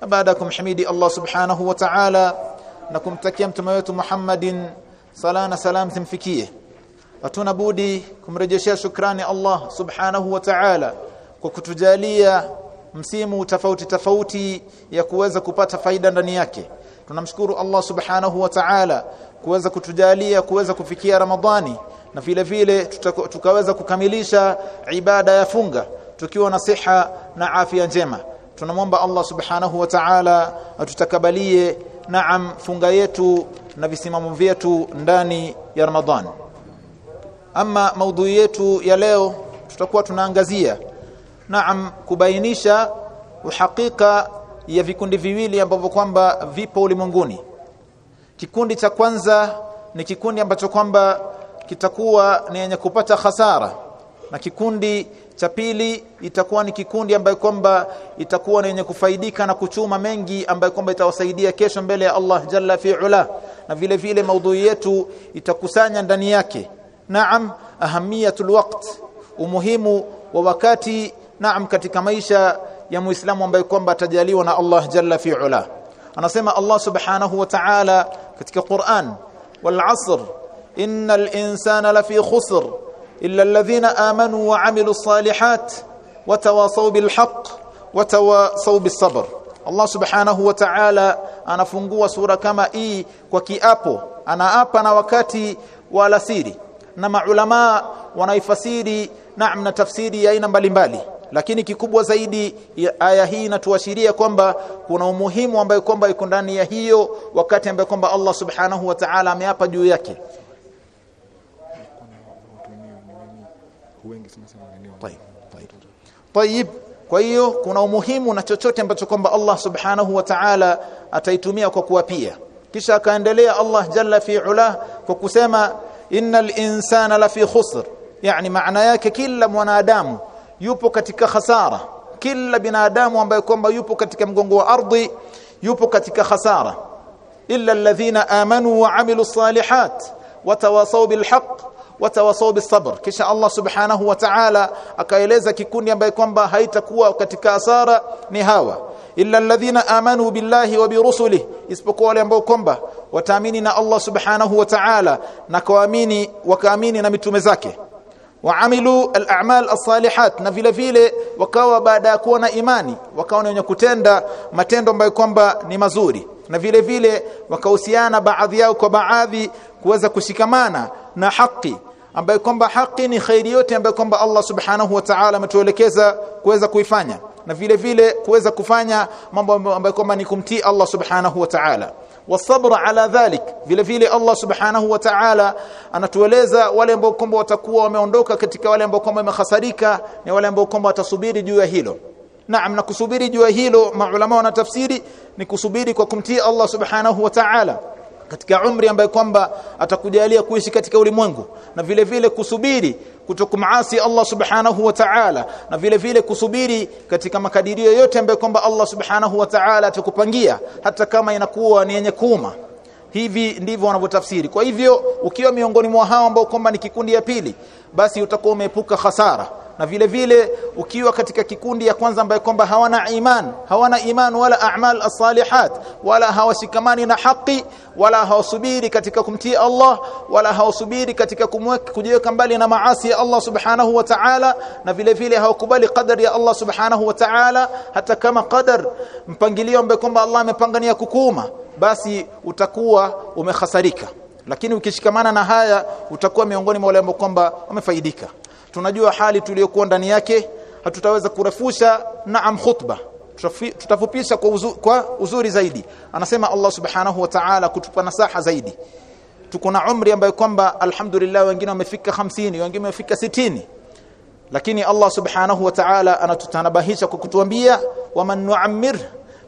na baada ya kumhimidi Allah subhanahu wa ta'ala na kumtakia mtume wetu Muhammadin sala na salam zimfikie hatuna budi kumrejeshea shukrani Allah subhanahu wa ta'ala kwa kutujalia msimu tofauti tofauti ya kuweza kupata faida ndani yake. Tunamshukuru Allah subhanahu wa ta'ala kuweza kutujalia kuweza kufikia Ramadhani na vile vile tukaweza kukamilisha ibada ya funga tukiwa na siha na afya njema tunamwomba Allah subhanahu wa ta'ala atutakabalie naam funga yetu na visimamo vyetu ndani ya Ramadhan. Ama maudhui yetu ya leo tutakuwa tunaangazia naam kubainisha uhakika ya vikundi viwili ambavyo kwamba vipo ulimwenguni. Kikundi cha kwanza ni kikundi ambacho kwamba kitakuwa ni yenye kupata hasara na kikundi cha pili itakuwa ni kikundi ambayo kwamba itakuwa yenye kufaidika na kuchuma mengi ambayo kwamba itawasaidia kesho mbele ya Allah jalla fi'ala na vile vile maudhui yetu itakusanya ndani yake. Naam ahamiyatul waqt umuhimu wa wakati naam katika maisha ya muislamu ambaye kwamba atajaliwa na Allah jalla fi'ala anasema Allah subhanahu wa ta'ala katika Qur'an wal 'asr innal insana lafi khusr illa alladhina amanu wa 'amilus salihat wa tawasaw bil haqq wa tawasaw Allah subhanahu wa anafungua sura kama hii kwa kiapo. Anaapa na wakati wa alasiri. Na maulama wanaifasiri naam na tafsiri ya aina mbalimbali. Lakini kikubwa zaidi aya hii inatuashiria kwamba kuna umuhimu ambayo kwamba iko ndani ya hiyo wakati ambayo kwamba Allah subhanahu wa ta'ala ameapa juu yake wengi sana sana Kwa hiyo kuna umuhimu na chochote ambacho kwamba Allah Subhanahu wa Ta'ala ataitumia kwa kuwapia. Kisha akaendelea Allah Jalla fi Ula kwa kusema innal insana lafi khusr. Yani maana yake kila mwanadamu yupo katika hasara. Kila binadamu ambaye kwamba yupo katika mgongo wa ardhi yupo katika hasara. Illa alladhina amanu wa amilu salihat watawasaw bilhaq watawasaw bisabr. Kisha Allah subhanahu wa ta'ala akaeleza kikundi ambaye kwamba haitakuwa katika asara ni hawa. Illa alladhina amanu billahi wa birusulihi isipokuwa wale ambao kwamba wataamini na Allah subhanahu wa ta'ala na kuamini wakaamini na mitume zake. Waamilu al-a'mal as-salihat. Na vile vile wakawa baada ya kuwa na imani wakawa wenye kutenda matendo ambayo kwamba ni mazuri. Na vile vile wakahusiana baadhi yao kwa baadhi kuweza kushikamana na haki ambayo kwamba haki ni khairi yote ambayo kwamba Allah subhanahu wa ta'ala ametuelekeza kuweza kuifanya. Na vile vile kuweza kufanya mambo ambayo kwamba ni kumtii Allah subhanahu wa ta'ala. Wasabra ala dhalik. Vile vile Allah subhanahu wa ta'ala anatueleza wale ambao kwamba watakuwa wameondoka katika wale ambao kwamba wamehasarika ni wale ambao kwamba watasubiri juu ya hilo. Naam na kusubiri juu ya hilo maulama wanatafsiri ni kusubiri kwa kumtii Allah subhanahu wa ta'ala katika umri ambaye kwamba atakujalia kuishi katika ulimwengu na vile vile kusubiri kutokumaasi Allah subhanahu wa ta'ala na vile vile kusubiri katika makadirio yote ambayo kwamba Allah subhanahu wa ta'ala atakupangia hata kama inakuwa ni yenye kuuma. Hivi ndivyo wanavyotafsiri. Kwa hivyo ukiwa miongoni mwa hao ambao kwamba ni kikundi ya pili basi utakuwa umeepuka hasara na vile vile ukiwa katika kikundi ya kwanza ambaye kwamba hawana iman hawana iman wala a'mal as-salihat wala hawashikamani na haki wala hawasubiri katika kumtii Allah wala hawasubiri katika kumweka kujiweka mbali na maasi ya Allah subhanahu wa ta'ala na vile vile hawakubali qadar ya Allah subhanahu wa ta'ala hata kama qadar mpangilio ambaye kwamba Allah amepangania kukuma basi utakuwa umehasarika. Lakini ukishikamana na haya utakuwa miongoni mwa wale ambao kwamba wamefaidika tunajua hali tuliyokuwa ndani yake hatutaweza kurefusha naam khutba. Tutafupisha kwa, uzu, kwa uzuri zaidi. Anasema Allah subhanahu wa ta'ala kutupa nasaha zaidi. Tuko na umri ambayo kwamba alhamdulillah wengine wamefika 50 wengine wamefika 60 lakini Allah subhanahu wa ta'ala anatutanabahisha kwa kutuambia waman nu'ammir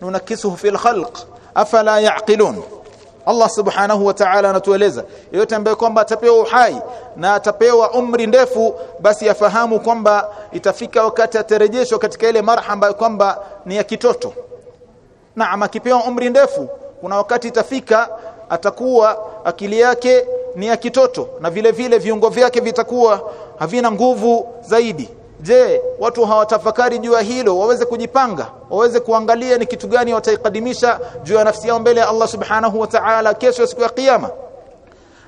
nunakisuhu fil khalq afala ya'qilun Allah subhanahu wa ta'ala anatueleza. Yeyote ambaye kwamba atapewa uhai na atapewa umri ndefu basi afahamu kwamba itafika wakati atarejeshwa katika ile marha ambayo kwamba ni ya kitoto. Naam akipewa umri ndefu kuna wakati itafika atakuwa akili yake ni ya kitoto na vile vile viungo vyake vitakuwa havina nguvu zaidi je watu hawatafakari juu ya hilo waweze kujipanga waweze kuangalia ni kitu gani wataikadimisha juu ya nafsi yao mbele ya Allah subhanahu wa ta'ala kesho siku ya kiyama?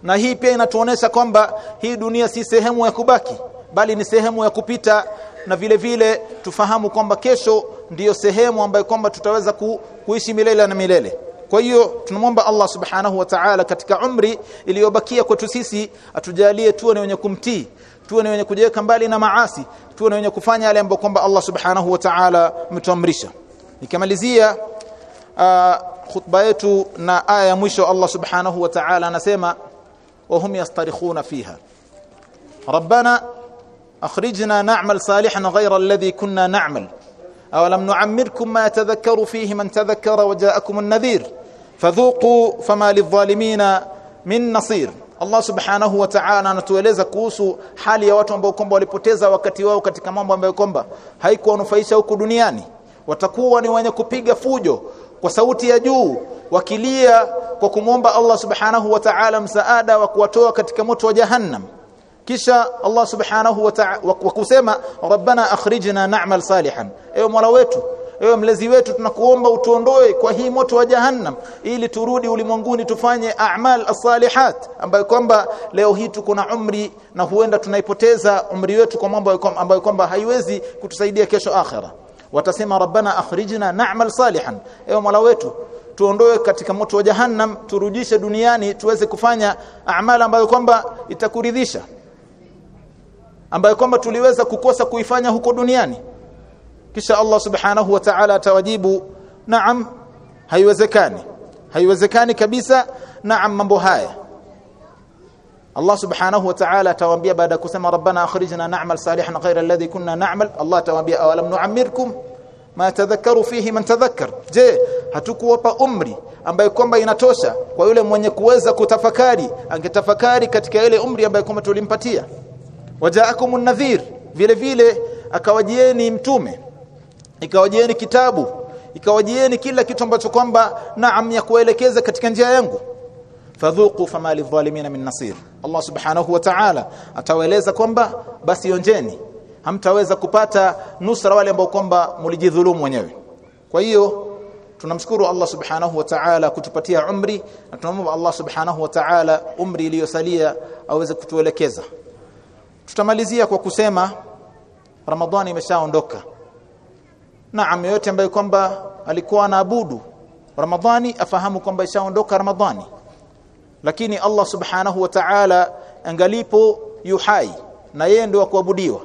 Na hii pia inatuonesha kwamba hii dunia si sehemu ya kubaki bali ni sehemu ya kupita na vile vile tufahamu kwamba kesho ndiyo sehemu ambayo kwamba tutaweza ku, kuishi milele na milele kwa hiyo tunamwomba Allah subhanahu wa ta'ala katika umri iliyobakia kwetu sisi atujalie tuwe ni wenye kumtii tuwe ni wenye kujiweka mbali na maasi tuwe ni wenye kufanya yale ambayo kwamba Allah subhanahu wa ta'ala ametuamrisha. Nikamalizia uh, khutba yetu na aya ya mwisho Allah subhanahu wa ta'ala anasema wa hum yastarikhuna fiha. Rabbana akhrijna na'mal salihan ghayra alladhi kunna awalam nu'ammirkum ma yatadhakkaru fihi man tadhakkara wa ja'akum an-nadhir fadhuqu fama lidh-dhalimina min nasir Allah subhanahu wa ta'ala anatueleza kuhusu hali ya watu ambao kwamba walipoteza wakati wao katika mambo ambayo kwamba haikuwanufaisha huku duniani. Watakuwa ni wenye kupiga fujo kwa sauti ya juu wakilia kwa kumwomba Allah subhanahu wa ta'ala msaada wa kuwatoa katika moto wa jahannam kisha Allah subhanahu wa ta'ala kusema rabbana akhrijna na'mal salihan. Ewe mola wetu ewe mlezi wetu tunakuomba utuondoe kwa hii moto wa jahannam ili turudi ulimwenguni tufanye a'mal as-salihat ambayo kwamba leo hii tuko na umri na huenda tunaipoteza umri wetu kwa mambo ambayo kwamba haiwezi kutusaidia kesho akhera. Watasema rabbana akhrijna na'mal salihan. Ewe mola wetu tuondoe katika moto wa jahannam turudishe duniani tuweze kufanya amali ambayo kwamba itakuridhisha ambayo kwamba tuliweza kukosa kuifanya huko duniani. Kisha Allah subhanahu wa ta'ala atawajibu naam haiwezekani haiwezekani kabisa naam mambo haya. Allah subhanahu wa ta'ala atawaambia baada kusema rabbana akhrijna na'mal salihan ghayra alladhi kunna na'mal Allah atawaambia awalam nu'ammirkum ma tadhakkaru fihi man tadhakkar? Je hatukuwapa umri ambayo kwamba inatosha kwa yule mwenye kuweza kutafakari angetafakari katika ile umri ambayo kwamba tulimpatia wajaakumun nadhir vile vile akawajieni mtume ikawajieni kitabu ikawajieni kila kitu ambacho kwamba naam ya kuelekeza katika njia yangu. Fadhuqu fama lidhalimina min nasir. Allah subhanahu wa ta'ala atawaeleza kwamba basi yonjeni hamtaweza kupata nusra wale ambao kwamba mlijidhulumu wenyewe. Kwa hiyo tunamshukuru Allah subhanahu wa ta'ala kutupatia umri na tunamwomba Allah subhanahu wa ta'ala umri iliyosalia aweze kutuelekeza tutamalizia kwa kusema Ramadhani imeshaondoka. Naam yote ambaye kwamba alikuwa anaabudu Ramadhani afahamu kwamba ishaondoka Ramadhani. Lakini Allah subhanahu wa ta'ala angalipo yuhai na yeye ndio kuabudiwa.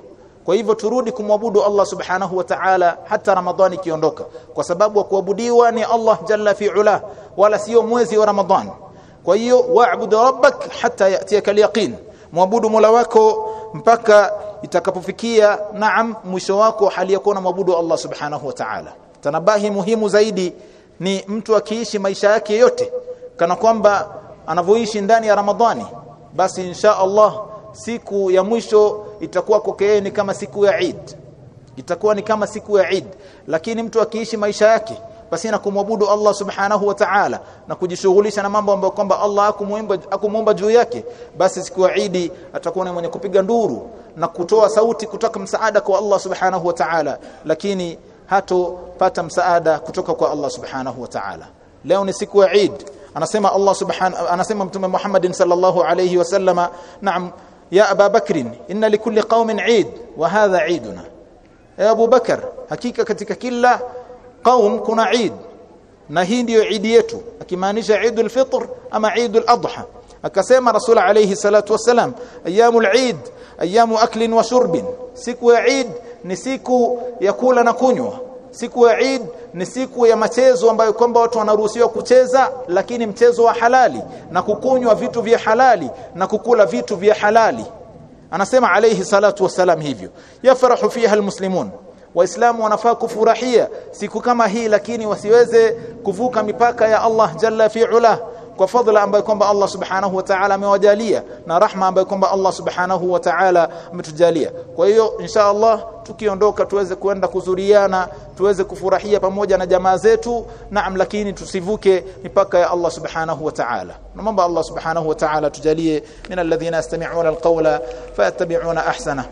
Kwa hivyo turudi kumwabudu Allah subhanahu wa ta'ala hata Ramadhani ikiondoka. Kwa sababu wa kuabudiwa ni Allah jalla fi'ala wala sio mwezi wa Ramadhani. Kwa hiyo wabudu rabbak hatta yatiyaka al-yaqin muabudu Mola wako mpaka itakapofikia naam mwisho wako hali ya na mwabudu Allah subhanahu wa ta'ala. Tanabahi muhimu zaidi ni mtu akiishi maisha yake yote kana kwamba anavyoishi ndani ya Ramadhani basi insha Allah siku ya mwisho itakuwa kwake ni kama siku ya Eid. Itakuwa ni kama siku ya Eid. Lakini mtu akiishi maisha yake pasina kumwabudu Allah subhanahu wa ta'ala na kujishughulisha na mambo ambayo kwamba Allah akumuomba akumuomba juu yake basi siku ya Idi atakuwa mwenye kupiga nduru na kutoa sauti kutoka msaada kwa Allah subhanahu wa ta'ala lakini hatopata msaada kutoka kwa Allah subhanahu wa ta'ala. Leo ni siku ya Eid. Anasema Allah subhanahu anasema mtume Muhammad sallallahu alayhi wasallama naam ya Aba Bakr inna likulli qaumin Eid wa hadha Eiduna. Ya Abu Bakar hakika katika kila qaum kuna Eid. Na hii ndiyo Eid yetu akimaanisha Eidul Fitr ama Eidul Adha. Akasema Rasul alayhi salatu wasalam ayyamul Eid ayamu aklin wa shurbin. Siku ya Eid ni siku ya kula na kunywa. Siku ya Eid ni siku ya machezo ambayo kwamba watu wanaruhusiwa kucheza lakini mchezo wa halali na kukunywa vitu vya halali na kukula vitu vya halali. Anasema alayhi salatu wasalam hivyo. Yafrahu fiha almuslimun waislamu wanafaa kufurahia siku kama hii lakini wasiweze kuvuka mipaka ya Allah jalla fi'ala kwa fadhila ambayo kwamba Allah subhanahu wa ta'ala amewajalia na rahma ambayo kwamba Allah subhanahu wa ta'ala ametujalia. Kwa hiyo insha Allah tukiondoka tuweze kwenda kuzuriana tuweze kufurahia pamoja na jamaa zetu. Naam lakini tusivuke mipaka ya Allah subhanahu wa ta'ala. Naomba Allah subhanahu wa ta'ala tujalie min alladhina yastami'una alqawla fayattabi'una ahsana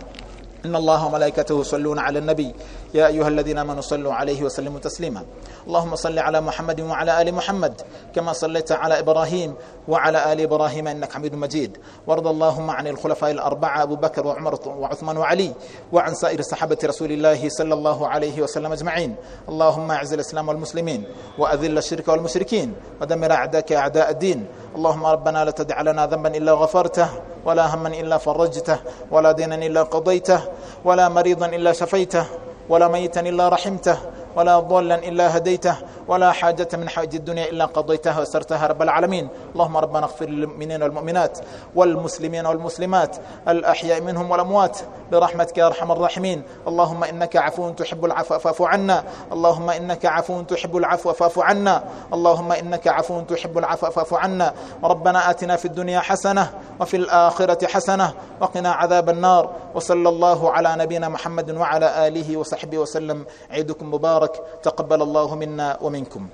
إن الله وملائكته يصلون على النبي. يا أيها الذين آمنوا صلوا عليه وسلموا تسليما. اللهم صل على محمد وعلى آل محمد كما صليت على إبراهيم وعلى آل إبراهيم إنك حميد مجيد. وارض اللهم عن الخلفاء الأربعة أبو بكر وعمر وعثمان وعلي وعن سائر صحابة رسول الله صلى الله عليه وسلم أجمعين. اللهم أعز الإسلام والمسلمين وأذل الشرك والمشركين ودمر أعداءك أعداء الدين. اللهم ربنا لا تدع لنا ذنبا إلا غفرته ولا هما إلا فرجته ولا دينا إلا قضيته ولا مريضا إلا شفيته ولا ميتا إلا رحمته ولا ضالا إلا هديته ولا حاجة من حوائج الدنيا إلا قضيتها وسرتها رب العالمين. اللهم ربنا اغفر للمؤمنين والمؤمنات والمسلمين والمسلمات الأحياء منهم والأموات برحمتك يا أرحم الراحمين. اللهم إنك عفو تحب العفو فاعف عنا. اللهم إنك عفو تحب العفو فاعف عنا. اللهم إنك عفو تحب العفو فاعف عنا. ربنا آتنا في الدنيا حسنة وفي الآخرة حسنة وقنا عذاب النار. وصلى الله على نبينا محمد وعلى آله وصحبه وسلم. عيدكم مبارك. تقبل الله منا ومنكم